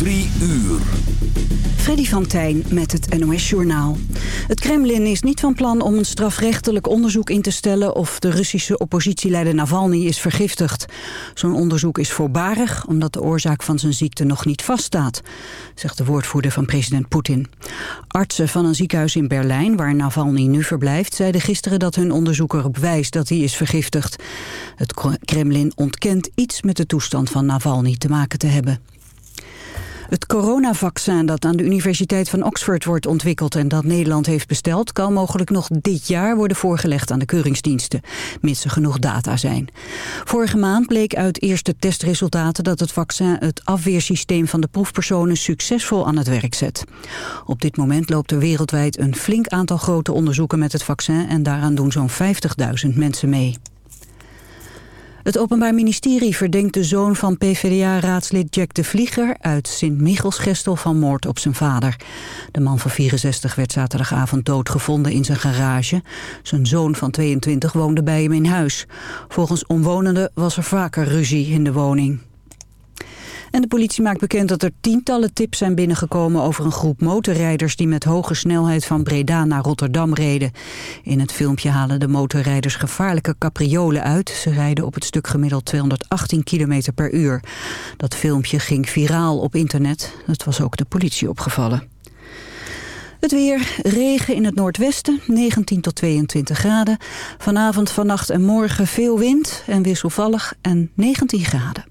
Drie uur. Freddy van met het NOS-journaal. Het Kremlin is niet van plan om een strafrechtelijk onderzoek in te stellen... of de Russische oppositieleider Navalny is vergiftigd. Zo'n onderzoek is voorbarig, omdat de oorzaak van zijn ziekte nog niet vaststaat... zegt de woordvoerder van president Poetin. Artsen van een ziekenhuis in Berlijn, waar Navalny nu verblijft... zeiden gisteren dat hun onderzoek erop wijst dat hij is vergiftigd. Het Kremlin ontkent iets met de toestand van Navalny te maken te hebben. Het coronavaccin dat aan de Universiteit van Oxford wordt ontwikkeld en dat Nederland heeft besteld, kan mogelijk nog dit jaar worden voorgelegd aan de keuringsdiensten, mits er genoeg data zijn. Vorige maand bleek uit eerste testresultaten dat het vaccin het afweersysteem van de proefpersonen succesvol aan het werk zet. Op dit moment loopt er wereldwijd een flink aantal grote onderzoeken met het vaccin en daaraan doen zo'n 50.000 mensen mee. Het Openbaar Ministerie verdenkt de zoon van PvdA-raadslid Jack de Vlieger uit Sint-Michelsgestel van moord op zijn vader. De man van 64 werd zaterdagavond doodgevonden in zijn garage. Zijn zoon van 22 woonde bij hem in huis. Volgens omwonenden was er vaker ruzie in de woning. En de politie maakt bekend dat er tientallen tips zijn binnengekomen over een groep motorrijders die met hoge snelheid van Breda naar Rotterdam reden. In het filmpje halen de motorrijders gevaarlijke capriolen uit. Ze rijden op het stuk gemiddeld 218 km per uur. Dat filmpje ging viraal op internet. Het was ook de politie opgevallen. Het weer, regen in het noordwesten, 19 tot 22 graden. Vanavond, vannacht en morgen veel wind en wisselvallig en 19 graden.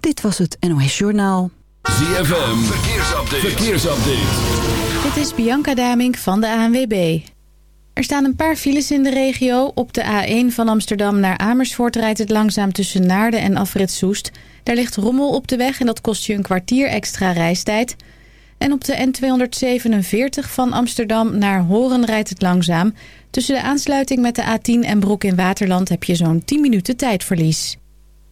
Dit was het NOS Journaal. ZFM, verkeersupdate. verkeersupdate. Dit is Bianca Damink van de ANWB. Er staan een paar files in de regio. Op de A1 van Amsterdam naar Amersfoort rijdt het langzaam tussen Naarden en Afrit Soest. Daar ligt rommel op de weg en dat kost je een kwartier extra reistijd. En op de N247 van Amsterdam naar Horen rijdt het langzaam. Tussen de aansluiting met de A10 en Broek in Waterland heb je zo'n 10 minuten tijdverlies.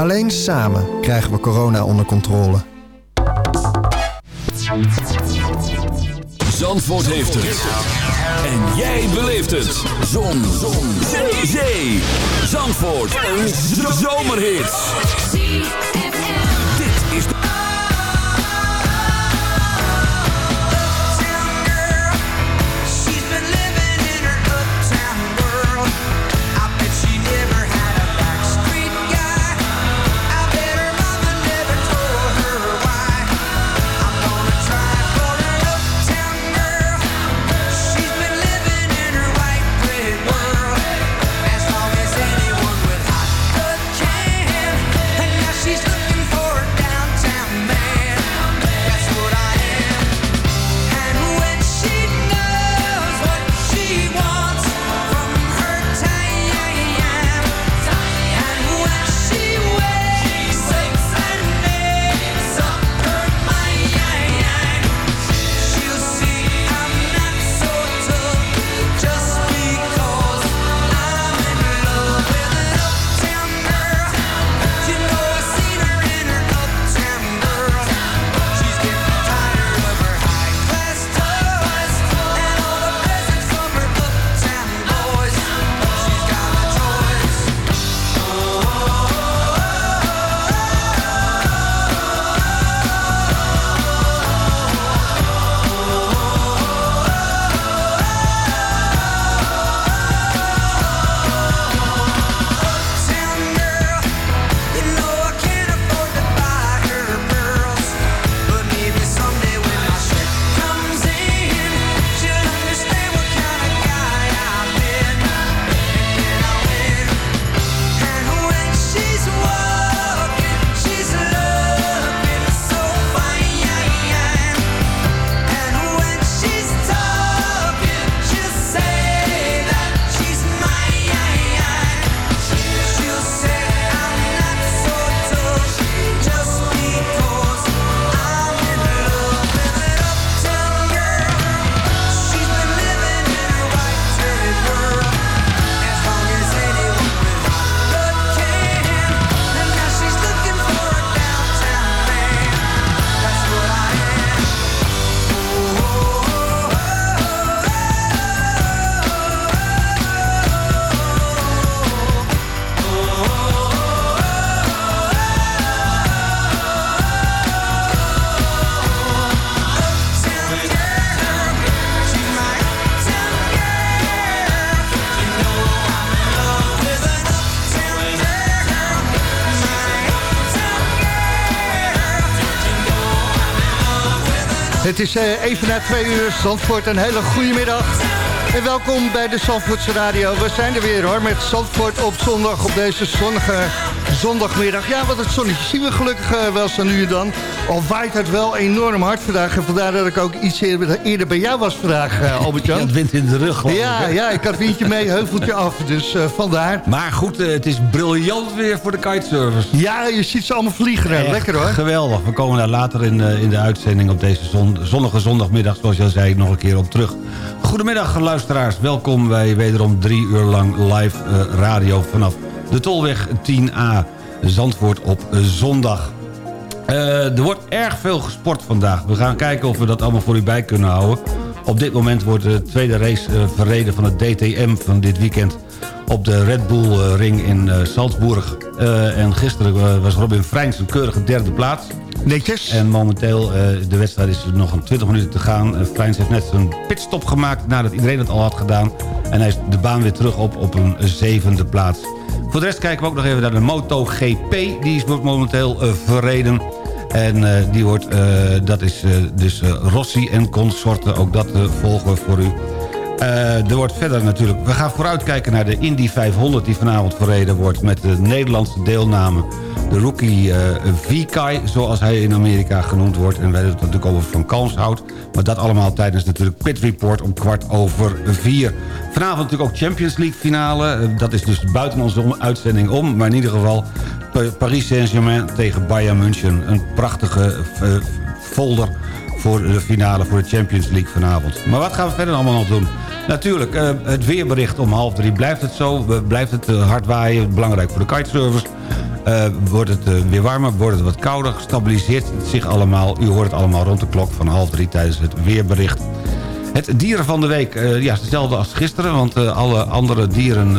Alleen samen krijgen we corona onder controle. Zandvoort heeft het. En jij beleeft het. Zon. Zon. Zee. Zandvoort. Een zomerhit Het is uh, even na twee uur. Zandvoort, een hele goede middag. En welkom bij de Zandvoortse Radio. We zijn er weer hoor, met Zandvoort op zondag op deze zonnige zondagmiddag. Ja, wat het zonnetje zien we gelukkig uh, wel zo nu dan. Al waait het wel enorm hard vandaag. En vandaar dat ik ook iets eerder, bij jou was vandaag, uh, Albert-Jan. Ja, het wind in de rug. Ja, ja, ik had windje mee, heuveltje af. Dus uh, vandaar. Maar goed, het is briljant weer voor de kitesurfers. Ja, je ziet ze allemaal vliegen. Lekker hoor. Geweldig. We komen daar later in, in de uitzending op deze zon, zonnige zondagmiddag, zoals je al zei, nog een keer op terug. Goedemiddag luisteraars, welkom bij wederom drie uur lang live radio vanaf de Tolweg 10A. Zandvoort op zondag. Uh, er wordt erg veel gesport vandaag. We gaan kijken of we dat allemaal voor u bij kunnen houden. Op dit moment wordt de tweede race uh, verreden van het DTM van dit weekend... op de Red Bull uh, Ring in Salzburg. en gisteren was Robin Freins een keurige derde plaats. Netjes. En momenteel, de wedstrijd is nog een 20 minuten te gaan. Freins heeft net zijn pitstop gemaakt nadat iedereen het al had gedaan. En hij is de baan weer terug op op een zevende plaats. Voor de rest kijken we ook nog even naar de MotoGP. Die wordt momenteel uh, verreden. En uh, die wordt, uh, dat is dus Rossi en consorten. Ook dat volgen we voor u. er wordt verder natuurlijk... We gaan vooruitkijken naar de Indy 500 die vanavond verreden wordt... met de Nederlandse deelname. De rookie uh, V-Kai, zoals hij in Amerika genoemd wordt. En wij hebben het natuurlijk over Van Kalmshout. Maar dat allemaal tijdens natuurlijk Pit Report om kwart over vier. Vanavond natuurlijk ook Champions League finale. Dat is dus buiten onze uitzending om. Maar in ieder geval Paris Saint-Germain tegen Bayern München. Een prachtige folder voor de finale voor de Champions League vanavond. Maar wat gaan we verder allemaal nog doen? Natuurlijk, uh, het weerbericht om half drie blijft het zo. Blijft het uh, hard waaien, belangrijk voor de kitesurfers. Uh, wordt het weer warmer, wordt het wat kouder, stabiliseert het zich allemaal. U hoort het allemaal rond de klok van half drie tijdens het weerbericht. Het dieren van de week, uh, ja, hetzelfde als gisteren... want alle andere dieren,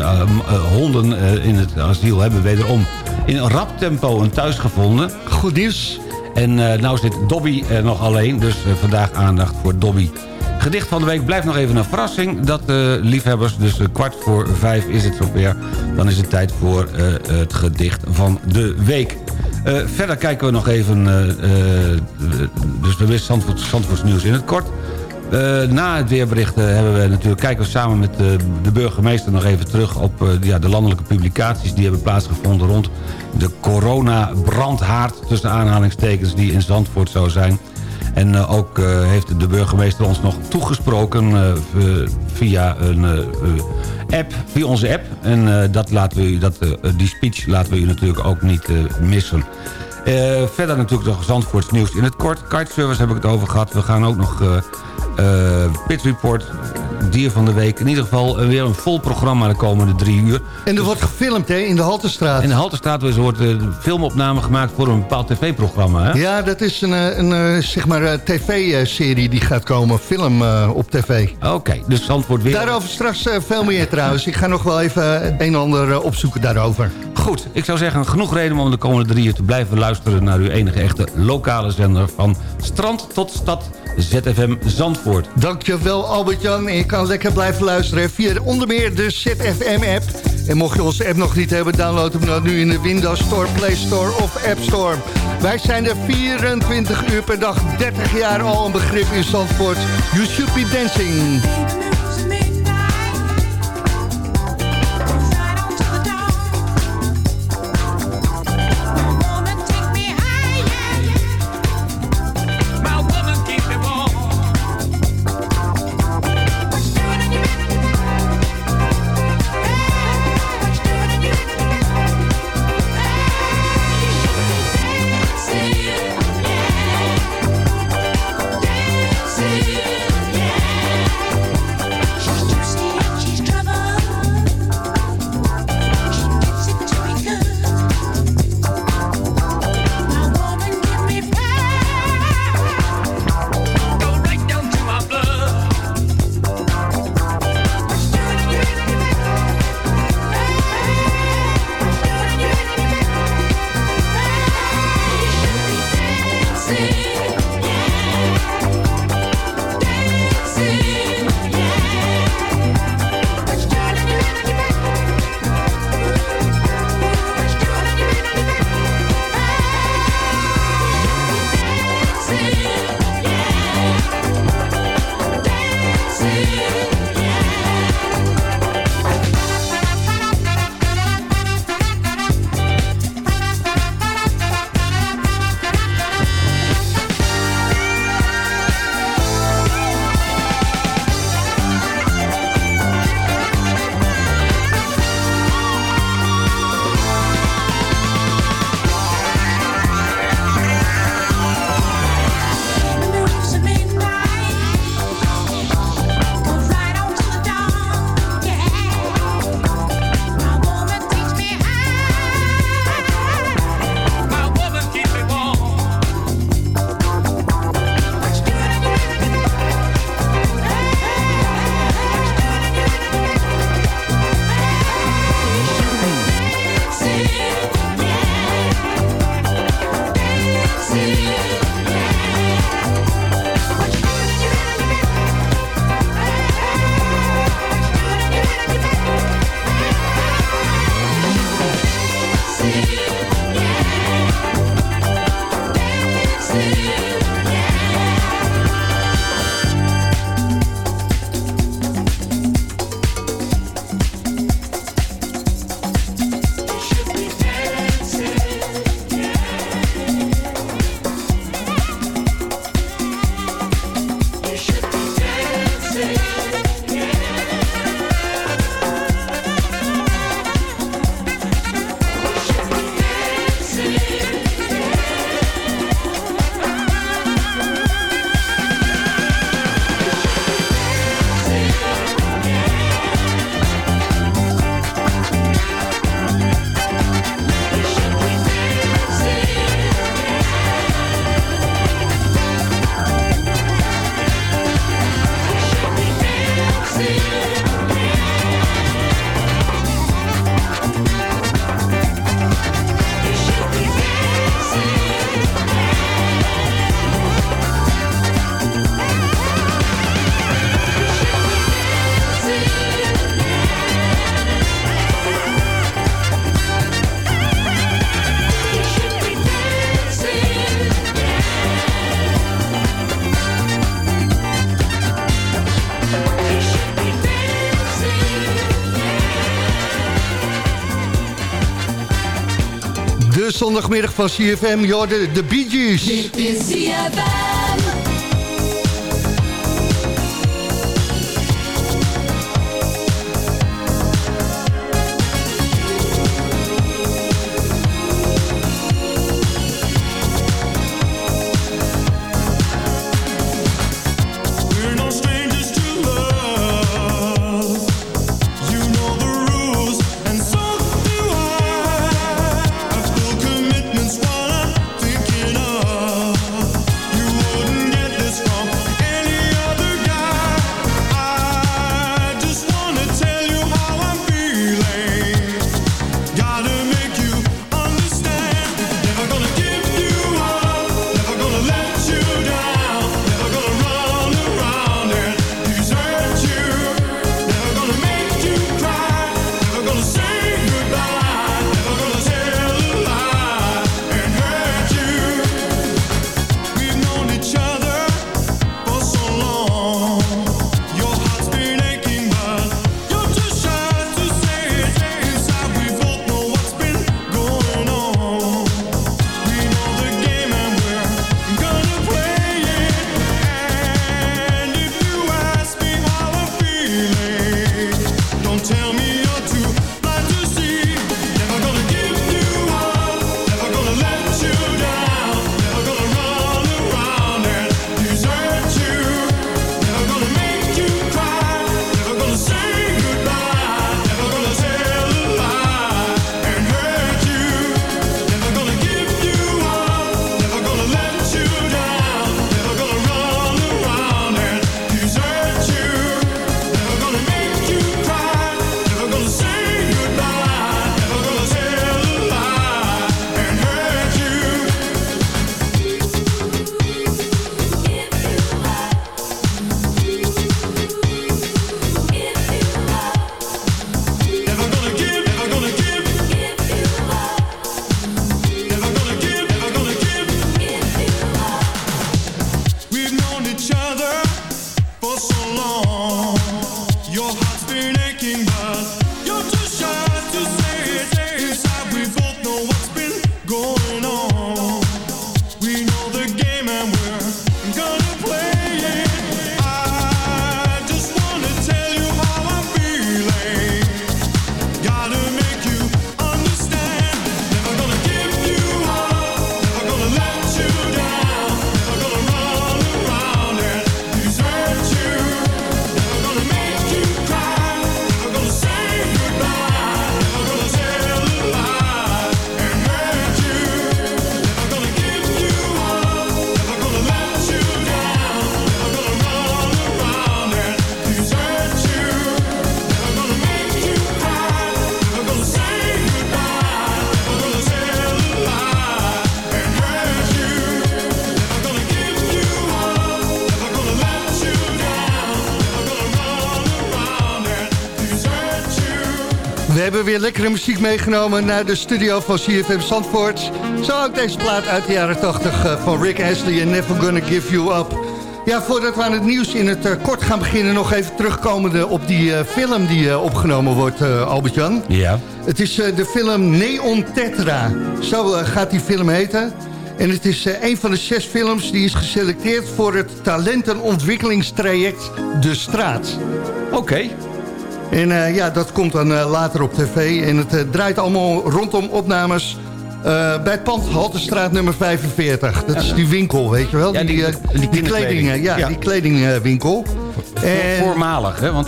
honden in het asiel hebben wederom... in rap tempo een thuis gevonden. Goed nieuws. En nou zit Dobby nog alleen, dus vandaag aandacht voor Dobby. Gedicht van de week blijft nog even een verrassing. Dat de liefhebbers, dus kwart voor vijf is het zover. Dan is het tijd voor het gedicht van de week. verder kijken we nog even... dus we wisten Zandvoort, nieuws in het kort... Uh, na het weerbericht uh, hebben we natuurlijk, kijken we samen met uh, de burgemeester nog even terug op ja, de landelijke publicaties die hebben plaatsgevonden rond de corona-brandhaard tussen aanhalingstekens die in Zandvoort zou zijn. En ook heeft de burgemeester ons nog toegesproken via een app, via onze app. En dat laten we dat, die speech laten we u natuurlijk ook niet missen. verder natuurlijk nog Zandvoorts nieuws in het kort. Kiteservice heb ik het over gehad. We gaan ook nog Pit Report, dier van de week. In ieder geval uh, weer een vol programma de komende drie uur. En er wordt gefilmd hè, in de Haltestraat. In de Haltestraat wordt een uh, filmopname gemaakt voor een bepaald tv-programma. Ja, dat is een, eh, een, zeg maar tv-serie die gaat komen. Film op tv. Oké, okay, dus antwoord weer... Daarover straks veel meer trouwens. Ik ga nog wel even een en ander opzoeken daarover. Goed, ik zou zeggen genoeg reden om de komende drie uur te blijven luisteren... naar uw enige echte lokale zender van strand tot stad ZFM Zandvoort. Dankjewel Albert-Jan. Kan lekker blijven luisteren via onder meer de ZFM-app. En mocht je onze app nog niet hebben, download hem dan nu in de Windows Store, Play Store of App Store. Wij zijn er 24 uur per dag, 30 jaar al een begrip in Zandvoort. You should be dancing. Zondagmiddag van CFM. Jorde, de Bee Gees. Dit is CFM. Hebben weer lekkere muziek meegenomen naar de studio van CFM Zandvoort. Zo ook deze plaat uit de jaren 80 eh, van Rick Astley en Never Gonna Give You Up. Ja, voordat we aan het nieuws in het uh, kort gaan beginnen... nog even terugkomende op die uh, film die uh, opgenomen wordt, Albert-Jan. Ja. Het is de film Neon Tetra. Zo gaat die film heten. En het is een van de zes films die is geselecteerd... voor het talentenontwikkelingstraject De Straat. Oké. En uh, ja, dat komt dan uh, later op tv. En het uh, draait allemaal rondom opnames bij het pand Haltestraat nummer 45. Dat is die winkel, weet je wel? Ja, die, die, die, kleding, ja, ja, die kledingwinkel. En... Voormalig, hè? want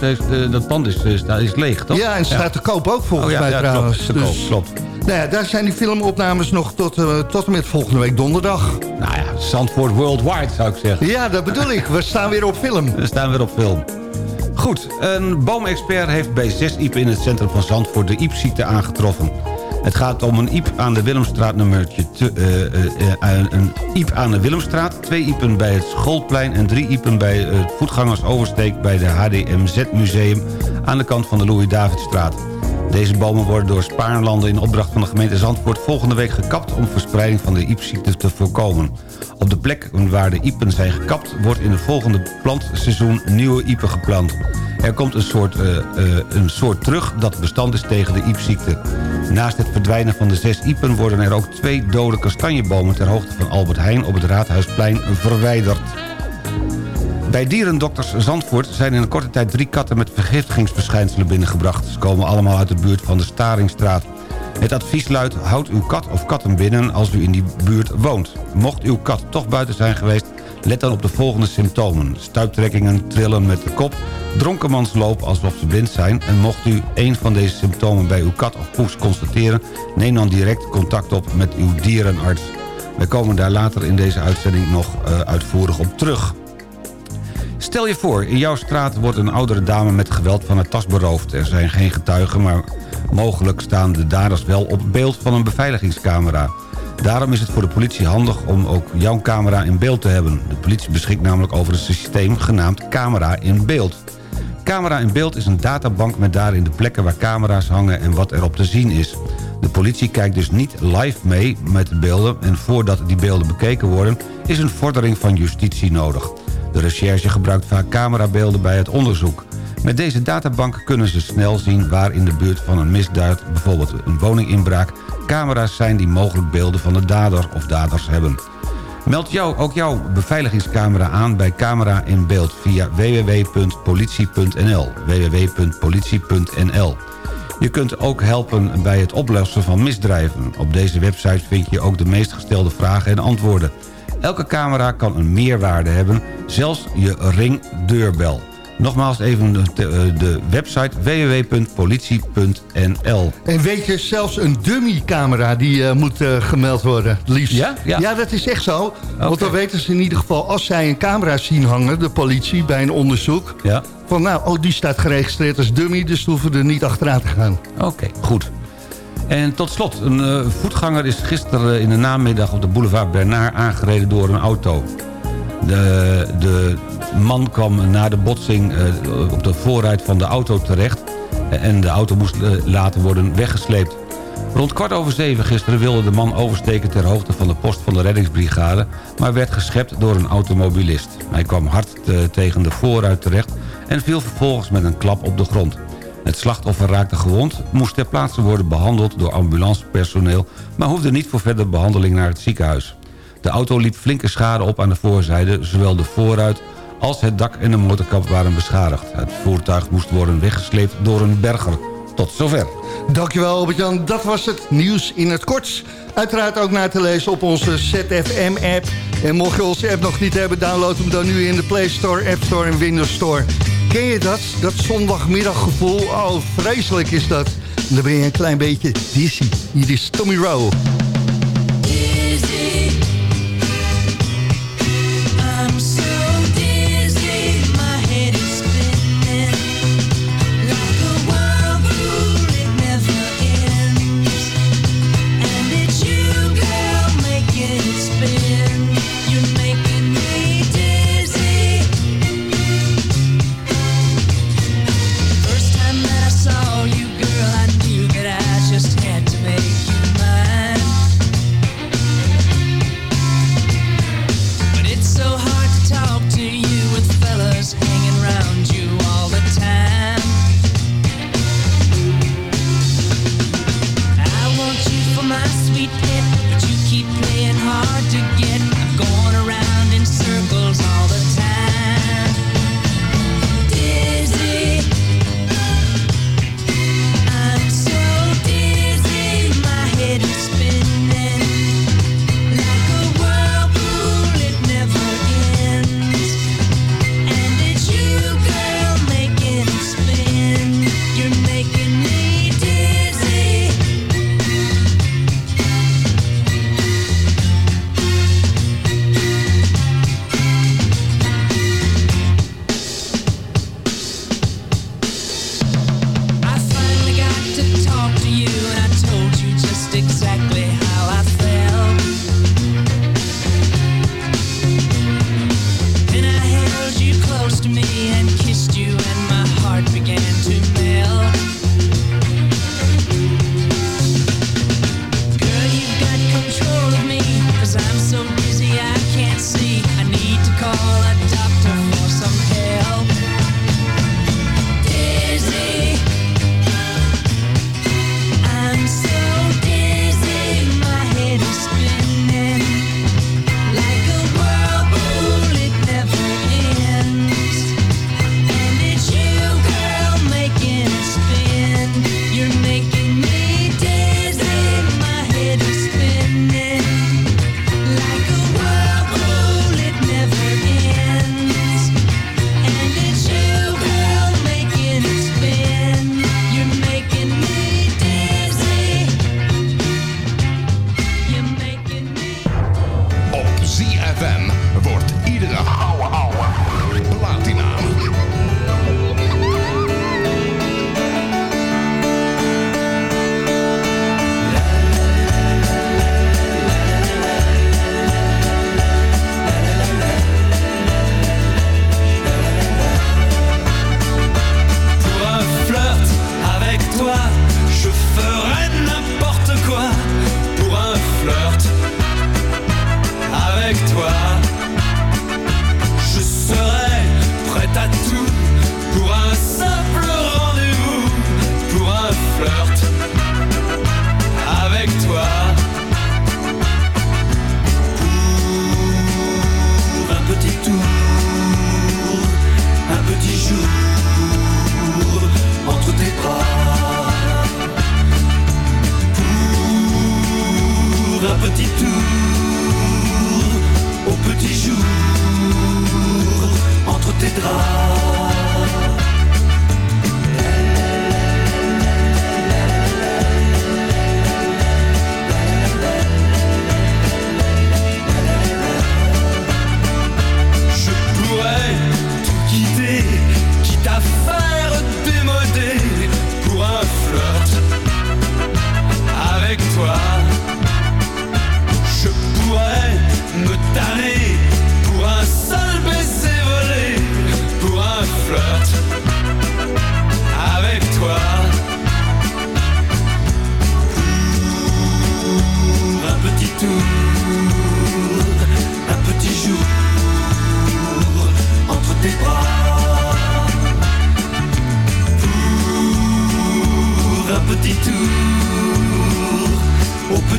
dat pand is, is leeg, toch? Ja, en staat te koop ook volgens oh, mij trouwens. Klopt, dus, klopt. Nou ja, daar zijn die filmopnames nog tot, tot en met volgende week donderdag. Nou ja, Zandvoort Worldwide zou ik zeggen. Ja, dat bedoel ik. We staan weer op film. We staan weer op film. Goed, een boomexpert heeft bij zes iepen in het centrum van Zandvoort de iepziekte aangetroffen. Het gaat om een iep aan de Willemstraat nummertje... Te, uh, uh, uh, een iep aan de Willemstraat, twee iepen bij het Schoolplein... en drie iepen bij het voetgangersoversteek bij de HDMZ-museum... aan de kant van de Louis-Davidstraat. Deze bomen worden door Spaarnlanden in opdracht van de gemeente Zandvoort... volgende week gekapt om verspreiding van de iepziekte te voorkomen. Op de plek waar de iepen zijn gekapt... wordt in het volgende plantseizoen nieuwe iepen geplant. Er komt een soort, uh, uh, een soort terug dat bestand is tegen de iepziekte. Naast het verdwijnen van de zes iepen worden er ook twee dode kastanjebomen... ter hoogte van Albert Heijn op het Raadhuisplein verwijderd. Bij dierendokters Zandvoort zijn in een korte tijd drie katten met vergiftigingsverschijnselen binnengebracht. Ze komen allemaal uit de buurt van de Staringstraat. Het advies luidt, houd uw kat of katten binnen als u in die buurt woont. Mocht uw kat toch buiten zijn geweest, let dan op de volgende symptomen. Stuiptrekkingen, trillen met de kop, dronkenmansloop alsof ze blind zijn... en mocht u een van deze symptomen bij uw kat of poes constateren... neem dan direct contact op met uw dierenarts. Wij komen daar later in deze uitzending nog uh, uitvoerig op terug. Stel je voor, in jouw straat wordt een oudere dame met geweld van haar tas beroofd. Er zijn geen getuigen, maar mogelijk staan de daders wel op beeld van een beveiligingscamera. Daarom is het voor de politie handig om ook jouw camera in beeld te hebben. De politie beschikt namelijk over een systeem genaamd Camera in Beeld. Camera in Beeld is een databank met daarin de plekken waar camera's hangen en wat erop te zien is. De politie kijkt dus niet live mee met de beelden... en voordat die beelden bekeken worden is een vordering van justitie nodig. De recherche gebruikt vaak camerabeelden bij het onderzoek. Met deze databank kunnen ze snel zien waar in de buurt van een misdaad... bijvoorbeeld een woninginbraak, camera's zijn die mogelijk beelden van de dader of daders hebben. Meld jou, ook jouw beveiligingscamera aan bij Camera in Beeld via www.politie.nl www.politie.nl Je kunt ook helpen bij het oplossen van misdrijven. Op deze website vind je ook de meest gestelde vragen en antwoorden. Elke camera kan een meerwaarde hebben, zelfs je ringdeurbel. Nogmaals even de, de website www.politie.nl. En weet je, zelfs een dummy-camera die uh, moet uh, gemeld worden, liefst. Ja? ja? Ja, dat is echt zo. Okay. Want dan weten ze in ieder geval, als zij een camera zien hangen... de politie bij een onderzoek... Ja. van nou, oh, die staat geregistreerd als dummy... dus hoeven we er niet achteraan te gaan. Oké, okay, goed. En tot slot, een uh, voetganger is gisteren in de namiddag op de boulevard Bernard aangereden door een auto. De, de man kwam na de botsing uh, op de voorruit van de auto terecht... en de auto moest uh, later worden weggesleept. Rond kwart over zeven gisteren wilde de man oversteken ter hoogte van de post van de reddingsbrigade... maar werd geschept door een automobilist. Hij kwam hard tegen de voorruit terecht en viel vervolgens met een klap op de grond. Het slachtoffer raakte gewond, moest ter plaatse worden behandeld door ambulancepersoneel... maar hoefde niet voor verdere behandeling naar het ziekenhuis. De auto liep flinke schade op aan de voorzijde, zowel de voorruit als het dak en de motorkap waren beschadigd. Het voertuig moest worden weggesleept door een berger. Tot zover. Dankjewel Albert-Jan, dat was het nieuws in het kort. Uiteraard ook na te lezen op onze ZFM-app. En mocht je onze app nog niet hebben, download hem dan nu in de Play Store, App Store en Windows Store. Ken je dat? Dat zondagmiddaggevoel? Oh, vreselijk is dat. Dan ben je een klein beetje dizzy. Hier is Tommy Rowe.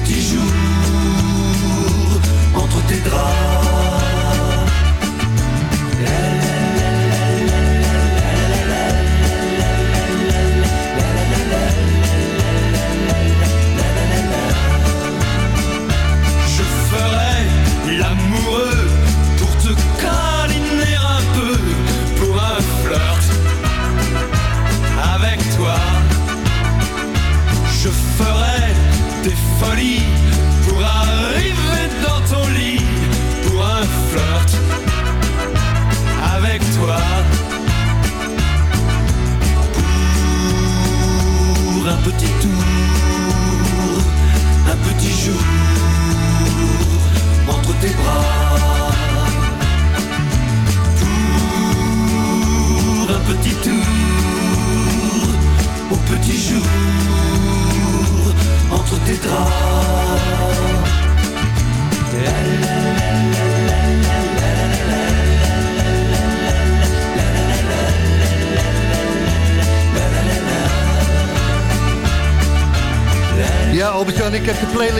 Petit jour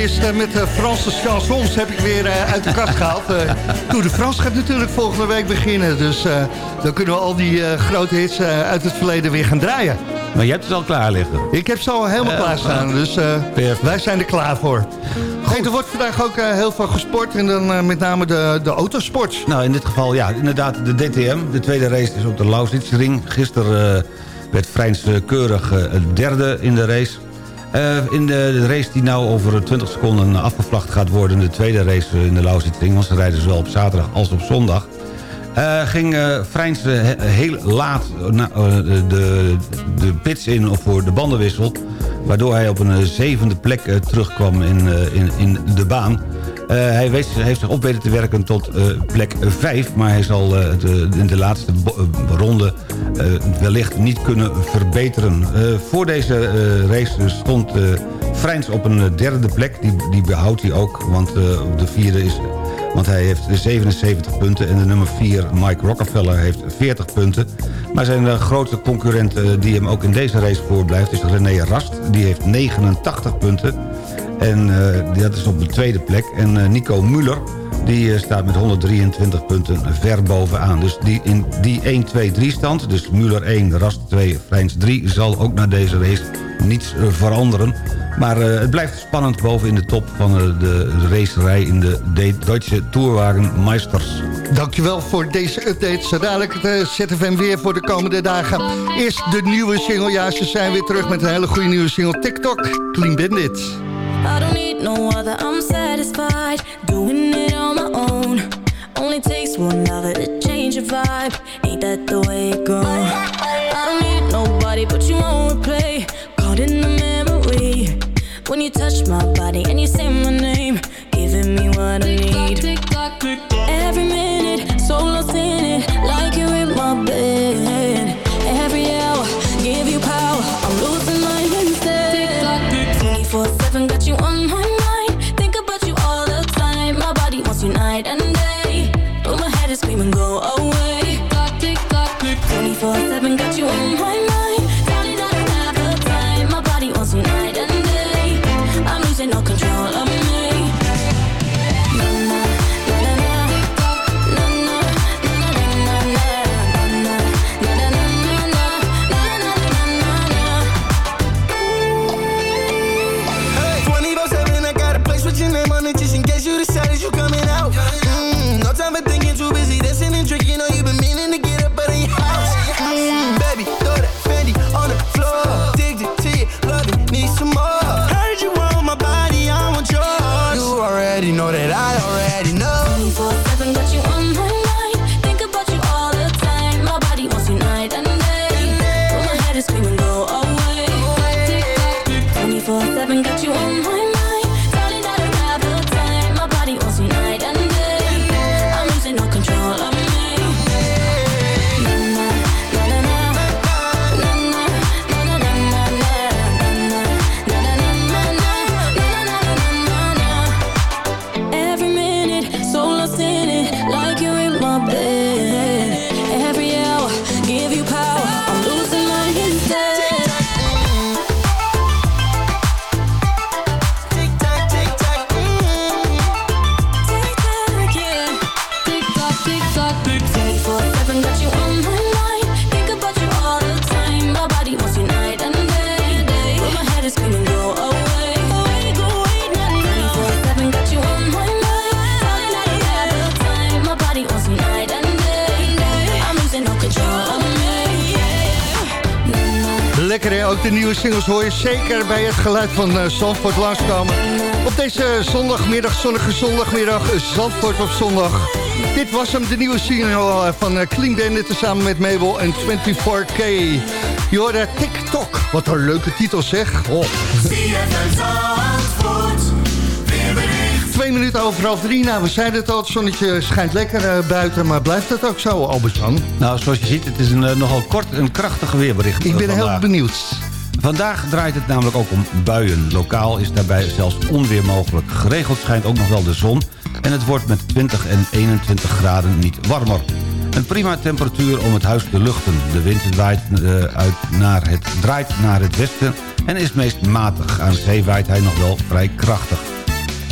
playlist eh, met de Franse chansons heb ik weer eh, uit de kast gehaald. Tour de France gaat natuurlijk volgende week beginnen. Dus eh, dan kunnen we al die eh, grote hits eh, uit het verleden weer gaan draaien. Maar je hebt het al klaar liggen. Ik heb ze al helemaal klaar staan, dus eh, wij zijn er klaar voor. Goed, er wordt vandaag ook eh, heel veel gesport en dan eh, met name de, de autosport. Nou, in dit geval, ja, inderdaad de DTM. De tweede race is op de Lausitzring. Gisteren eh, werd eh, keurig eh, derde in de race. Eh, in de, race die nou over 20 seconden afgevlacht gaat worden... de tweede race in de Lausitzring... want ze rijden zowel op zaterdag als op zondag... eh, ging Freins eh, he- heel laat de, de pits in voor de bandenwissel... waardoor hij op een zevende plek terugkwam in, in, in de baan... Eh, hij weet, heeft zich op weten te werken tot eh, plek 5... maar hij zal eh, de, in de laatste ronde wellicht niet kunnen verbeteren. Voor deze race stond Freins op een derde plek. Die, die behoudt hij ook, want eh, de vierde is... Want hij heeft 77 punten en de nummer 4, Mike Rockefeller, heeft 40 punten. Maar zijn grootste concurrent die hem ook in deze race voorblijft... is René Rast, die heeft 89 punten. En eh, dat is op de tweede plek. En eh, Nico Muller, die eh, staat met 123 punten ver bovenaan. Dus die, in die 1-2-3 stand, dus Muller 1, Rast 2, Freins 3... zal ook na deze race niets veranderen. Maar het blijft spannend boven in de top van de racerij... in de De- Deutsche Tourwagenmeisters. Dankjewel voor deze update. Zo dadelijk het ZFM weer voor de komende dagen. Eerst de nieuwe single. Ja, ze zijn weer terug met een hele goede nieuwe single. TikTok, Clean Bandit. I don't need no other, I'm satisfied Doing it on my own. Only takes one lover to change your vibe. Ain't that the way it goes? I don't need nobody but you won't replay Caught in the memory. When you touch my body and you say my name Giving me what I need. Every minute, so lost in it Like you're in my bed. Every hour, give you power. I'm losing my instead. 24-7 singles hoor je zeker bij het geluid van uh, Zandvoort langskomen. Op deze zondagmiddag, zonnige zondagmiddag, Zandvoort op zondag. Dit was hem, de nieuwe single van uh, Clean Bandit samen met Mabel en 24K. Je hoorde TikTok. Wat een leuke titel zeg. Oh. Twee minuten over half drie. Nou, we zeiden het al, het zonnetje schijnt lekker uh, buiten. Maar blijft dat ook zo, Albert-Jan? Nou, zoals je ziet, het is een uh, nogal kort en krachtig weerbericht. Ik ben vandaag. heel benieuwd. Vandaag draait het namelijk ook om buien. Lokaal is daarbij zelfs onweer mogelijk. Geregeld schijnt ook nog wel de zon. En het wordt met 20 en 21 graden niet warmer. Een prima temperatuur om het huis te luchten. De wind draait, uh, uit naar het, draait naar het westen en is meest matig. Aan zee waait hij nog wel vrij krachtig.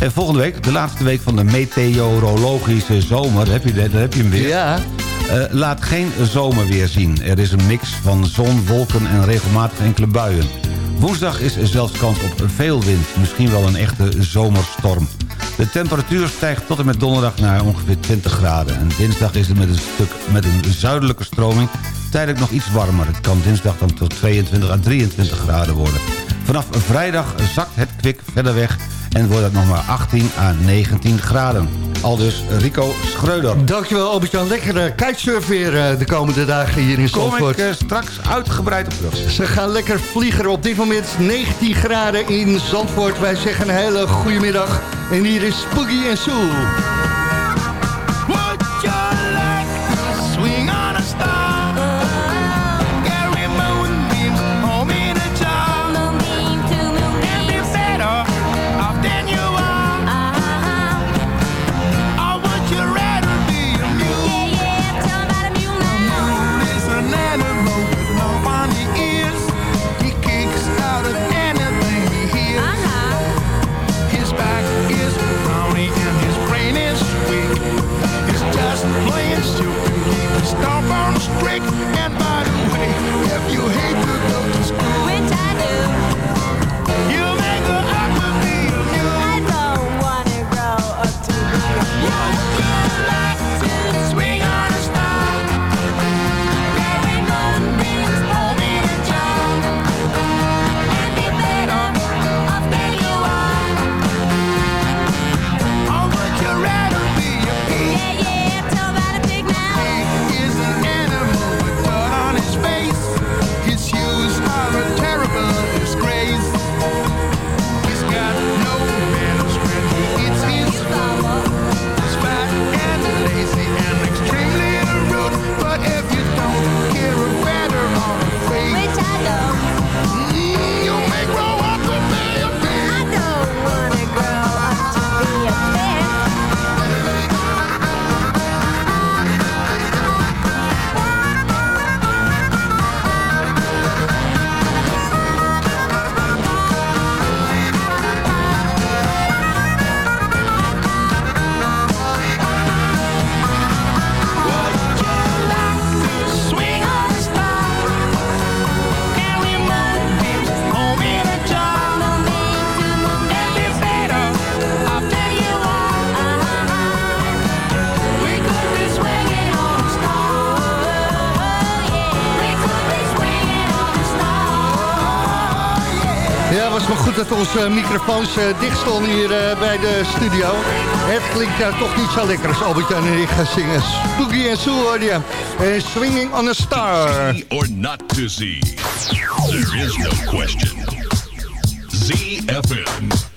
En volgende week, de laatste week van de meteorologische zomer... heb je, daar heb je hem weer. Ja. Uh, laat geen zomerweer zien. Er is een mix van zon, wolken en regelmatig enkele buien. Woensdag is er zelfs kans op veel wind. Misschien wel een echte zomerstorm. De temperatuur stijgt tot en met donderdag naar ongeveer 20 graden. En dinsdag is het met een, stuk, met een zuidelijke stroming tijdelijk nog iets warmer. Het kan dinsdag dan tot 22 à 23 graden worden. Vanaf vrijdag zakt het kwik verder weg en wordt het nog maar 18 à 19 graden. Al dus Rico Schreuder. Dankjewel Albert-Jan. Lekker kitesurf weer uh, de komende dagen hier in Zandvoort. Kom ik uh, straks uitgebreid op terug. Ze gaan lekker vliegen. Op dit moment 19 graden in Zandvoort. Wij zeggen een hele goede middag. En hier is Spooky en Sue. Onze microfoons uh, dicht stonden hier uh, bij de studio. Het klinkt uh, toch niet zo lekker als Albert-Jan en ik gaan zingen. Spooky en Sue hoor je. swinging on a Star. See or not to see. There is no question. ZFM.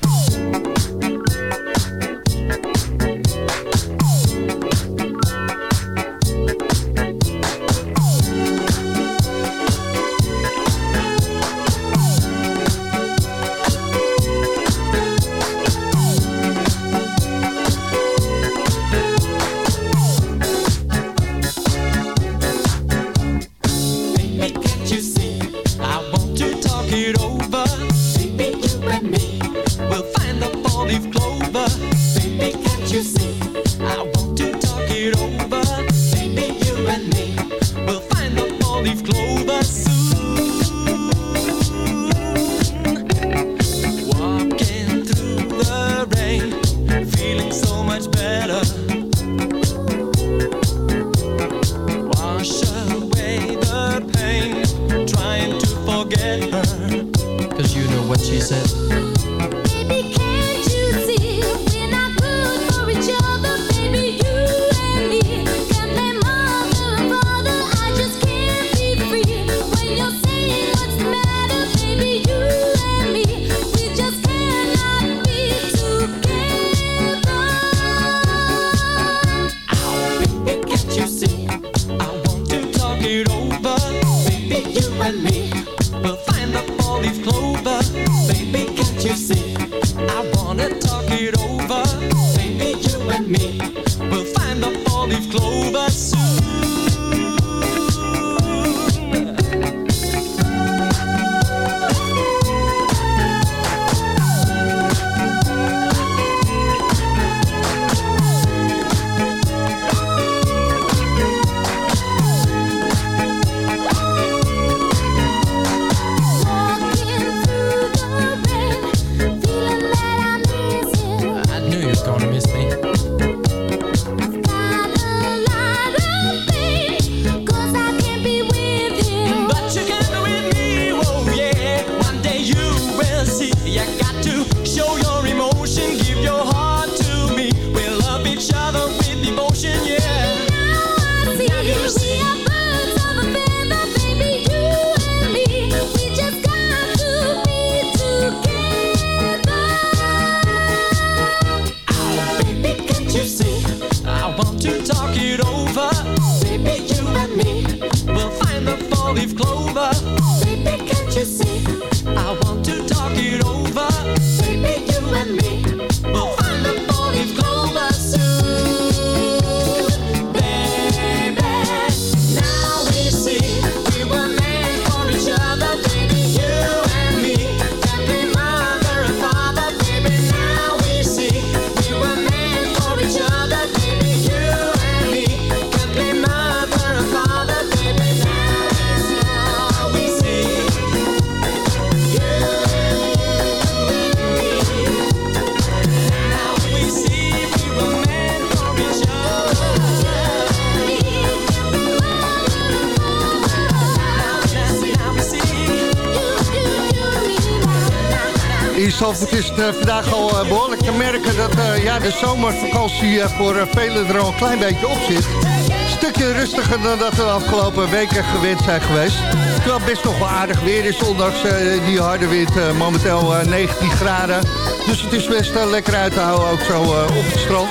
Het eh, vandaag al eh, behoorlijk te merken dat eh, ja, de zomervakantie voor velen er al een klein beetje op zit. Een stukje rustiger dan dat we de afgelopen weken gewend zijn geweest. Terwijl het best nog wel aardig weer is, ondanks die harde wind. momenteel eh, 19 graden. Dus het is best lekker uit te houden, ook zo op het strand.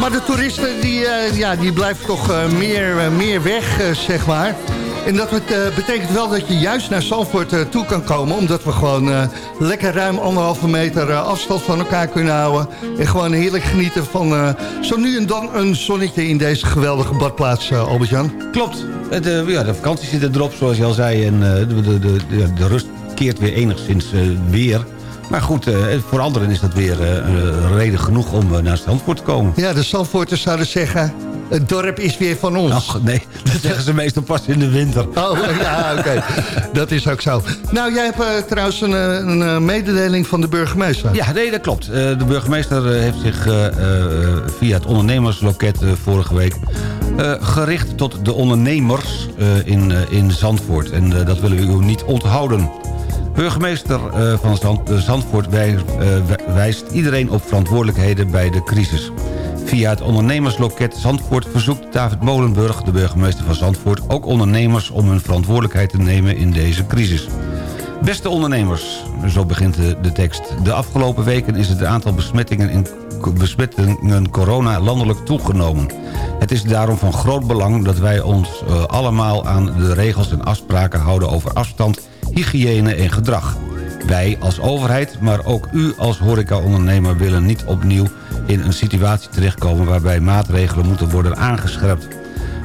Maar de toeristen die, ja, die blijven toch meer, meer weg, zeg maar. En dat eh, betekent wel dat je juist naar Zandvoort eh, toe kan komen. Omdat we gewoon eh, lekker ruim anderhalve meter afstand van elkaar kunnen houden. En gewoon heerlijk genieten van zo nu en dan een zonnetje in deze geweldige badplaats, Albert-Jan. Klopt. Het, ja, de vakantie zit erop, zoals je al zei. En de, de, de, de, rust keert weer enigszins weer. Maar goed, voor anderen is dat weer reden genoeg om naar Zandvoort te komen. Ja, de Zandvoorters zouden zeggen... het dorp is weer van ons. Ach, nee, dat zeggen ze meestal pas in de winter. Oh, ja, oké. Dat is ook zo. Nou, jij hebt eh, trouwens een, eh, een eh, mededeling van de burgemeester. Ja, nee, dat klopt. De burgemeester heeft zich via het ondernemersloket vorige week... gericht tot de ondernemers in, in Zandvoort. En dat willen we u niet onthouden. Burgemeester van Zand, Zandvoort wij- wij- wijst iedereen op verantwoordelijkheden bij de crisis. Via het ondernemersloket Zandvoort verzoekt David Molenburg, de burgemeester van Zandvoort... ook ondernemers om hun verantwoordelijkheid te nemen in deze crisis. Beste ondernemers, zo begint de, tekst. De afgelopen weken is het aantal besmettingen, in, besmettingen corona landelijk toegenomen. Het is daarom van groot belang dat wij ons eh, allemaal aan de regels en afspraken houden over afstand, hygiëne en gedrag. Wij als overheid, maar ook u als horecaondernemer willen niet opnieuw in een situatie terechtkomen waarbij maatregelen moeten worden aangescherpt.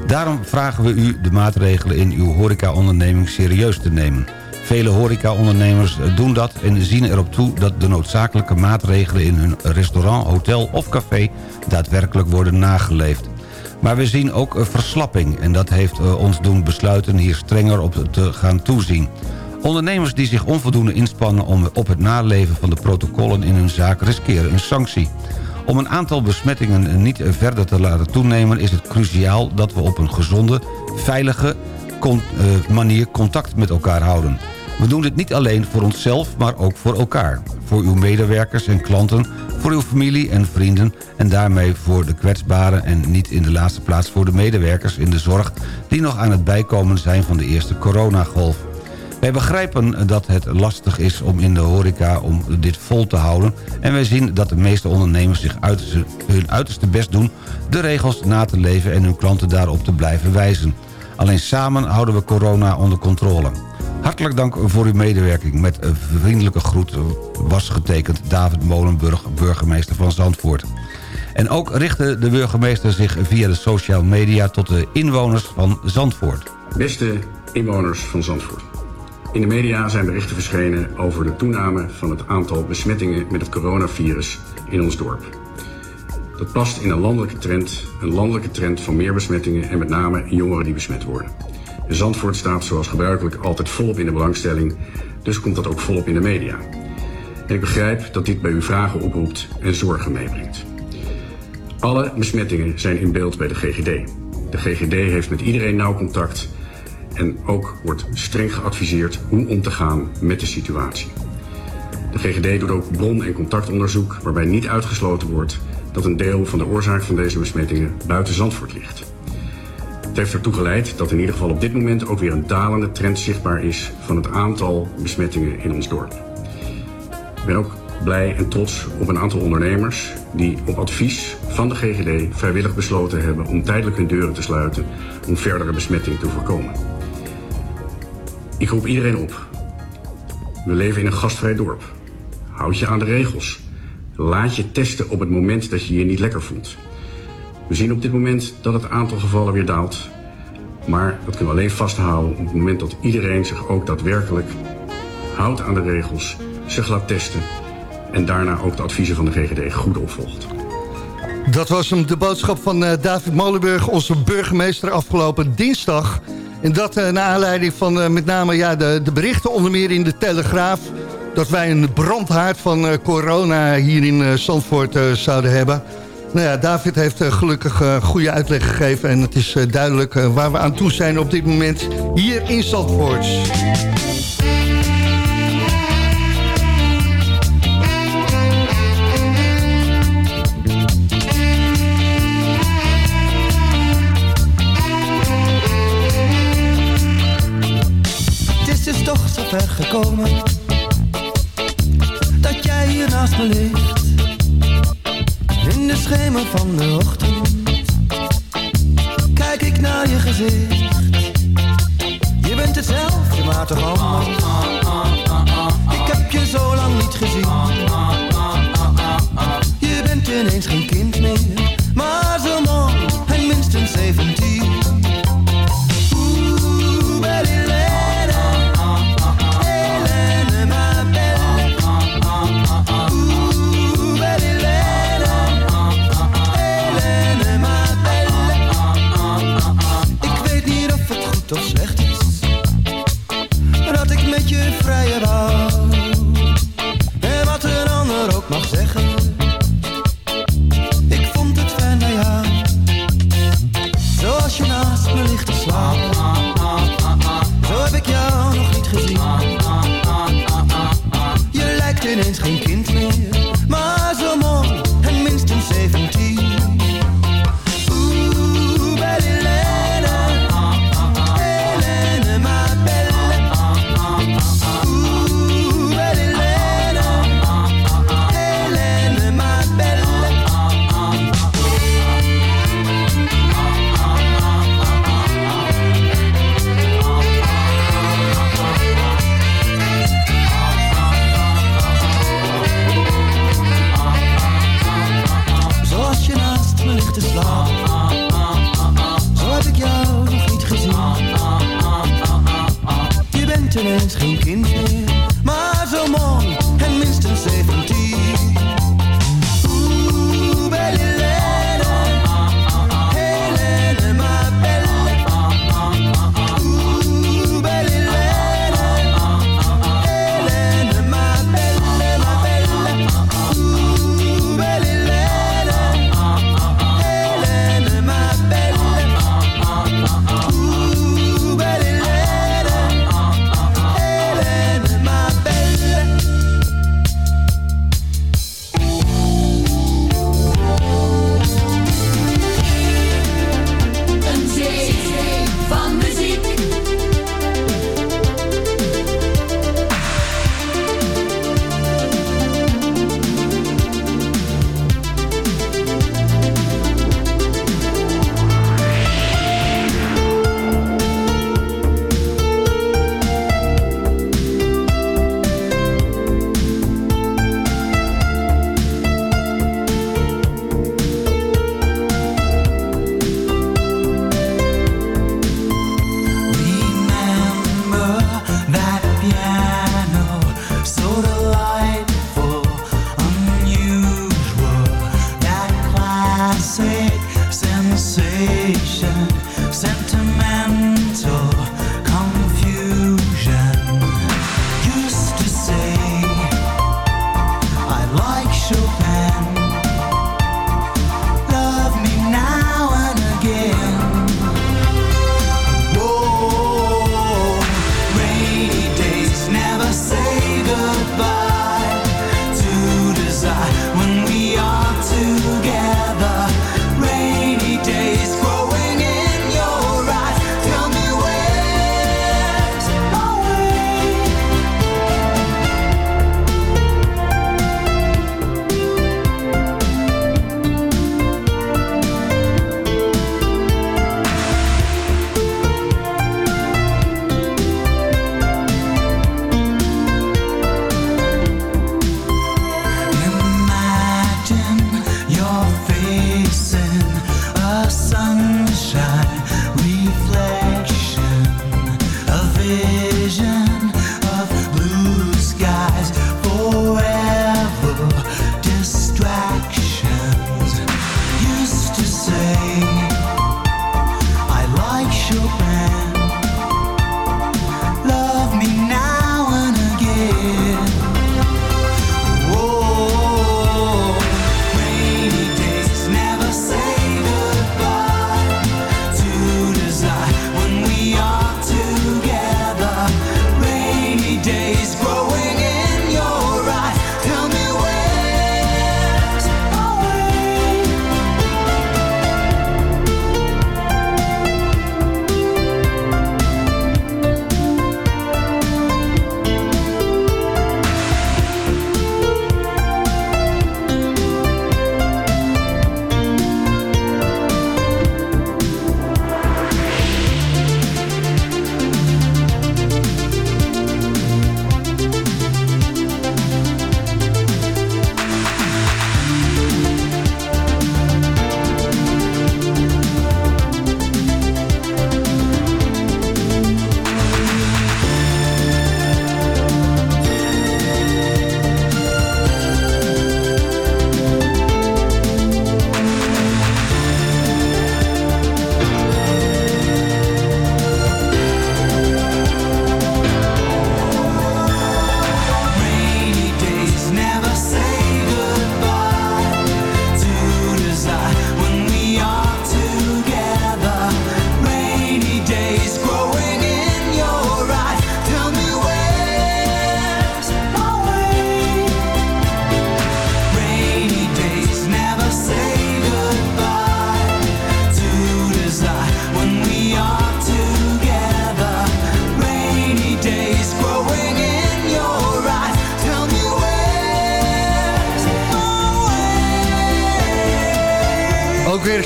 Daarom vragen we u de maatregelen in uw horecaonderneming serieus te nemen. Vele horecaondernemers doen dat en zien erop toe dat de noodzakelijke maatregelen in hun restaurant, hotel of café daadwerkelijk worden nageleefd. Maar we zien ook verslapping en dat heeft eh, ons doen besluiten hier strenger op te gaan toezien. Ondernemers die zich onvoldoende inspannen om op het naleven van de protocollen in hun zaak riskeren een sanctie. Om een aantal besmettingen niet verder te laten toenemen is het cruciaal dat we op een gezonde, veilige eh, manier contact met elkaar houden. We doen dit niet alleen voor onszelf, maar ook voor elkaar. Voor uw medewerkers en klanten, voor uw familie en vrienden... en daarmee voor de kwetsbaren en niet in de laatste plaats voor de medewerkers in de zorg... die nog aan het bijkomen zijn van de eerste coronagolf. Wij begrijpen dat het lastig is om in de horeca om dit vol te houden... en wij zien dat de meeste ondernemers zich hun uiterste best doen... de regels na te leven en hun klanten daarop te blijven wijzen. Alleen samen houden we corona onder controle. Hartelijk dank voor uw medewerking. Met een vriendelijke groet was getekend David Molenburg, burgemeester van Zandvoort. En ook richtte de burgemeester zich via de social media tot de inwoners van Zandvoort. Beste inwoners van Zandvoort. In de media zijn berichten verschenen over de toename van het aantal besmettingen met het coronavirus in ons dorp. Dat past in een landelijke trend, een landelijke trend van meer besmettingen en met name jongeren die besmet worden. En Zandvoort staat zoals gebruikelijk altijd volop in de belangstelling, dus komt dat ook volop in de media. Ik begrijp dat dit bij u vragen oproept en zorgen meebrengt. Alle besmettingen zijn in beeld bij de GGD. De GGD heeft met iedereen nauw contact en ook wordt streng geadviseerd hoe om te gaan met de situatie. De GGD doet ook bron- en contactonderzoek waarbij niet uitgesloten wordt dat een deel van de oorzaak van deze besmettingen buiten Zandvoort ligt. Het heeft ertoe geleid dat in ieder geval op dit moment ook weer een dalende trend zichtbaar is van het aantal besmettingen in ons dorp. Ik ben ook blij en trots op een aantal ondernemers die op advies van de GGD vrijwillig besloten hebben om tijdelijk hun deuren te sluiten om verdere besmetting te voorkomen. Ik roep iedereen op. We leven in een gastvrij dorp. Houd je aan de regels. Laat je testen op het moment dat je je niet lekker voelt. We zien op dit moment dat het aantal gevallen weer daalt. Maar dat kunnen we alleen vasthouden op het moment dat iedereen zich ook daadwerkelijk houdt aan de regels, zich laat testen en daarna ook de adviezen van de GGD goed opvolgt. Dat was hem, de boodschap van eh, David Molenburg, onze burgemeester afgelopen dinsdag. En dat uh, naar aanleiding van uh, met name ja, de, de berichten onder meer in de Telegraaf... dat wij een brandhaard van uh, corona hier in Zandvoort zouden hebben. Nou ja, David heeft gelukkig goede uitleg gegeven... en het is duidelijk waar we aan toe zijn op dit moment hier in Zandvoort. Ver gekomen. Dat jij hier naast me ligt. In de schemer van de ochtend. Kijk ik naar je gezicht. Je bent hetzelfde, maar toch anders Ik heb je zo lang niet gezien. Je bent ineens geen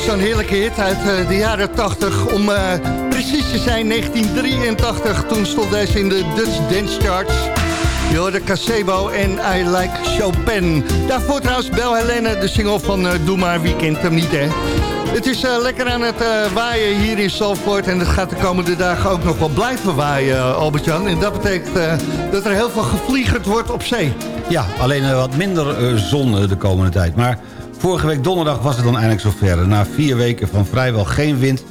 zo'n heerlijke hit uit eh, de jaren 80. Om eh, precies te zijn, 1983. Toen stond deze in de Dutch Dance Charts. Je hoorde Casebo en I Like Chopin. Daarvoor trouwens Bel Helene, de single van eh, Doe maar, wie kent hem niet, hè? Het is lekker aan het waaien hier in Salford. En het gaat de komende dagen ook nog wel blijven waaien, Albert-Jan. En dat betekent dat er heel veel gevliegerd wordt op zee. Ja, alleen wat minder zon de komende tijd. Maar vorige week donderdag was het dan eindelijk zover. Na vier weken van vrijwel geen wind...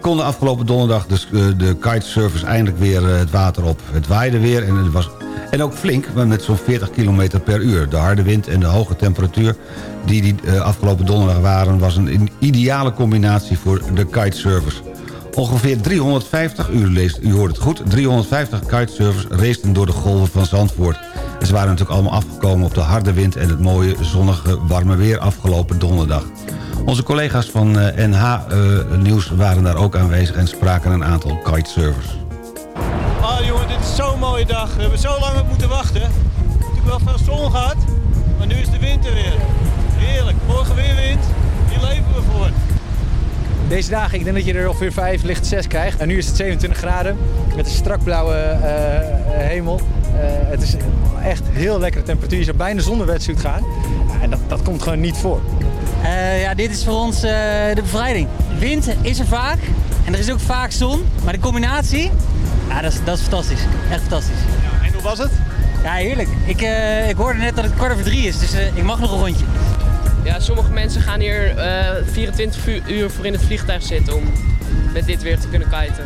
kon de afgelopen donderdag dus, eh, de kitesurfers eindelijk weer eh, het water op. Het waaide weer en het was... En ook flink, maar met zo'n 40 km per uur. De harde wind en de hoge temperatuur die die eh, afgelopen donderdag waren... was een, ideale combinatie voor de kitesurfers. Ongeveer 350, u, leest, u hoort het goed, 350 kitesurfers racen door de golven van Zandvoort. En ze waren natuurlijk allemaal afgekomen op de harde wind... en het mooie, zonnige, warme weer afgelopen donderdag. Onze collega's van eh, NH eh, Nieuws waren daar ook aanwezig... en spraken een aantal kitesurfers. Ah jongen, dit is zo'n mooie dag. We hebben zo lang op moeten wachten. Natuurlijk wel veel zon gehad, maar nu is de winter weer. Heerlijk, morgen weer wind. Hier leven we voor. Deze dagen, ik denk dat je er ongeveer 5, licht 6 krijgt. En nu is het 27 graden met een strak blauwe eh, eh, hemel. Eh, het is echt heel lekkere temperatuur. Je zou bijna zonder wetsuit gaan. Ja, en dat, dat komt gewoon niet voor. Eh, ja, dit is voor ons eh, de bevrijding. Wind is er vaak en er is ook vaak zon, maar de combinatie, ja, dat is, dat is fantastisch. Echt fantastisch. En hoe was het? Ja, heerlijk. Ik, eh, ik hoorde net dat het kwart over drie is, dus ik mag nog een rondje. Ja, sommige mensen gaan hier eh, 24 uur- uur voor in het vliegtuig zitten om met dit weer te kunnen kiten.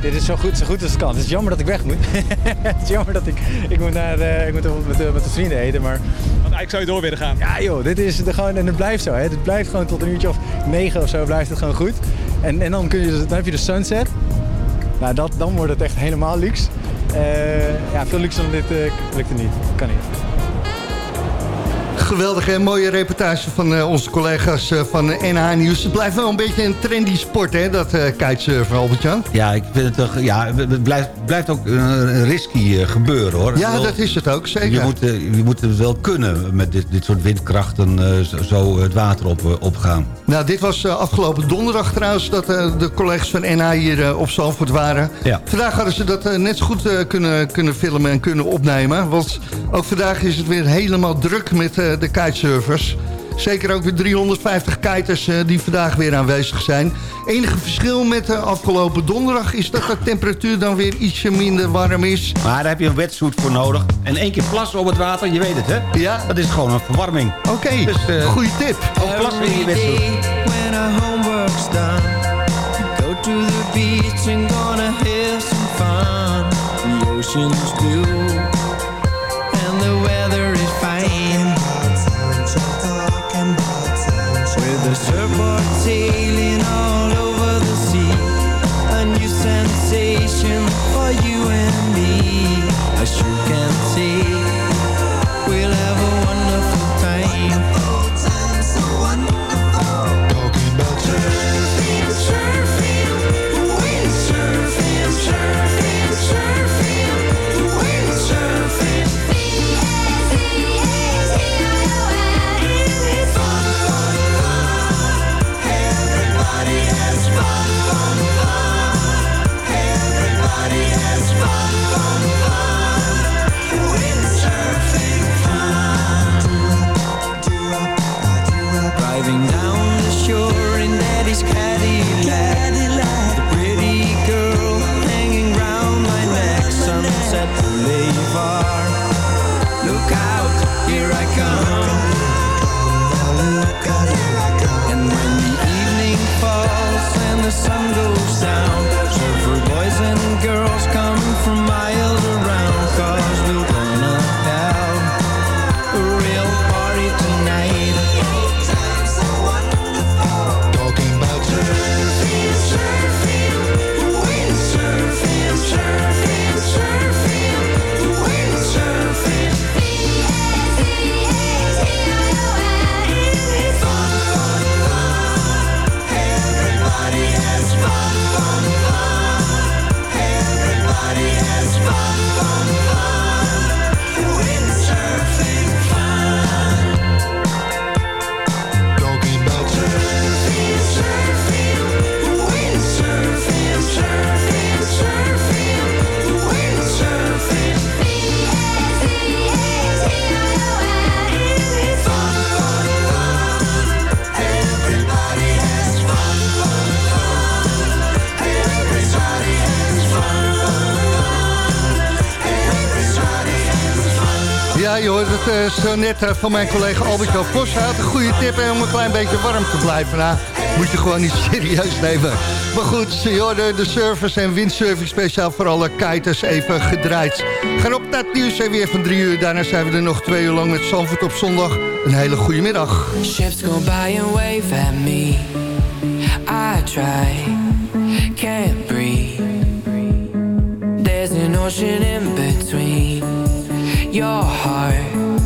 Dit is zo goed, zo goed als het kan. Het is jammer dat ik weg moet. het is jammer dat ik... Ik moet, naar, eh, ik moet met, de- met de vrienden eten, maar... Want eigenlijk zou je door willen gaan. Ja joh, dit is de, gewoon... En het blijft zo, hè. Het blijft gewoon tot een uurtje of negen of zo blijft het gewoon goed. En, en dan, kun je, dan heb je de sunset. Nou, dat, dan wordt het echt helemaal luxe. Eh, ja, veel luxe dan dit eh, lukt er niet. Kan niet. Geweldige en mooie reportage van eh, onze collega's eh, van NH Nieuws. Het blijft wel een beetje een trendy sport, hè, dat eh kitesurfen, Albert-Jan. Ja, ik vind het toch, ja, het blijft, blijft ook een risky eh, gebeuren hoor. Ja, dat is het ook, zeker. Je moet, eh, je moet het wel kunnen met dit, dit soort windkrachten eh, zo, het water op, eh, opgaan. Nou, dit was eh, afgelopen donderdag trouwens dat eh, de collega's van NH hier eh, op Zandvoort waren. Ja. Vandaag hadden ze dat eh, net zo goed eh, kunnen, kunnen filmen en kunnen opnemen. Want ook vandaag is het weer helemaal druk met eh, de kitesurfers. Zeker ook de 350 kiters eh, die vandaag weer aanwezig zijn. Enige verschil met de afgelopen donderdag is dat de temperatuur dan weer ietsje minder warm is. Maar daar heb je een wetsuit voor nodig. En één keer plassen op het water, je weet het hè? Ja. Dat is gewoon een verwarming. Oké, Dus, eh, goede tip. Ook plassen in je wetsuit. when our homework's done. Go to the beach and gonna have some fun. The ocean's blue je hoort het eh, zo net eh, van mijn collega Albert-Jan Vos. Hij had een goede tip om een klein beetje warm te blijven. Nou, moet je gewoon niet serieus nemen. Maar goed, hoorde de service en windsurfing speciaal voor alle kiters even gedraaid. Gaan op naar het nieuws weer van drie uur. Daarna zijn we er nog twee uur lang met Zandvoort op zondag. Een hele goede middag. Ships go by and wave at me. I try, can't breathe. There's an ocean in between your heart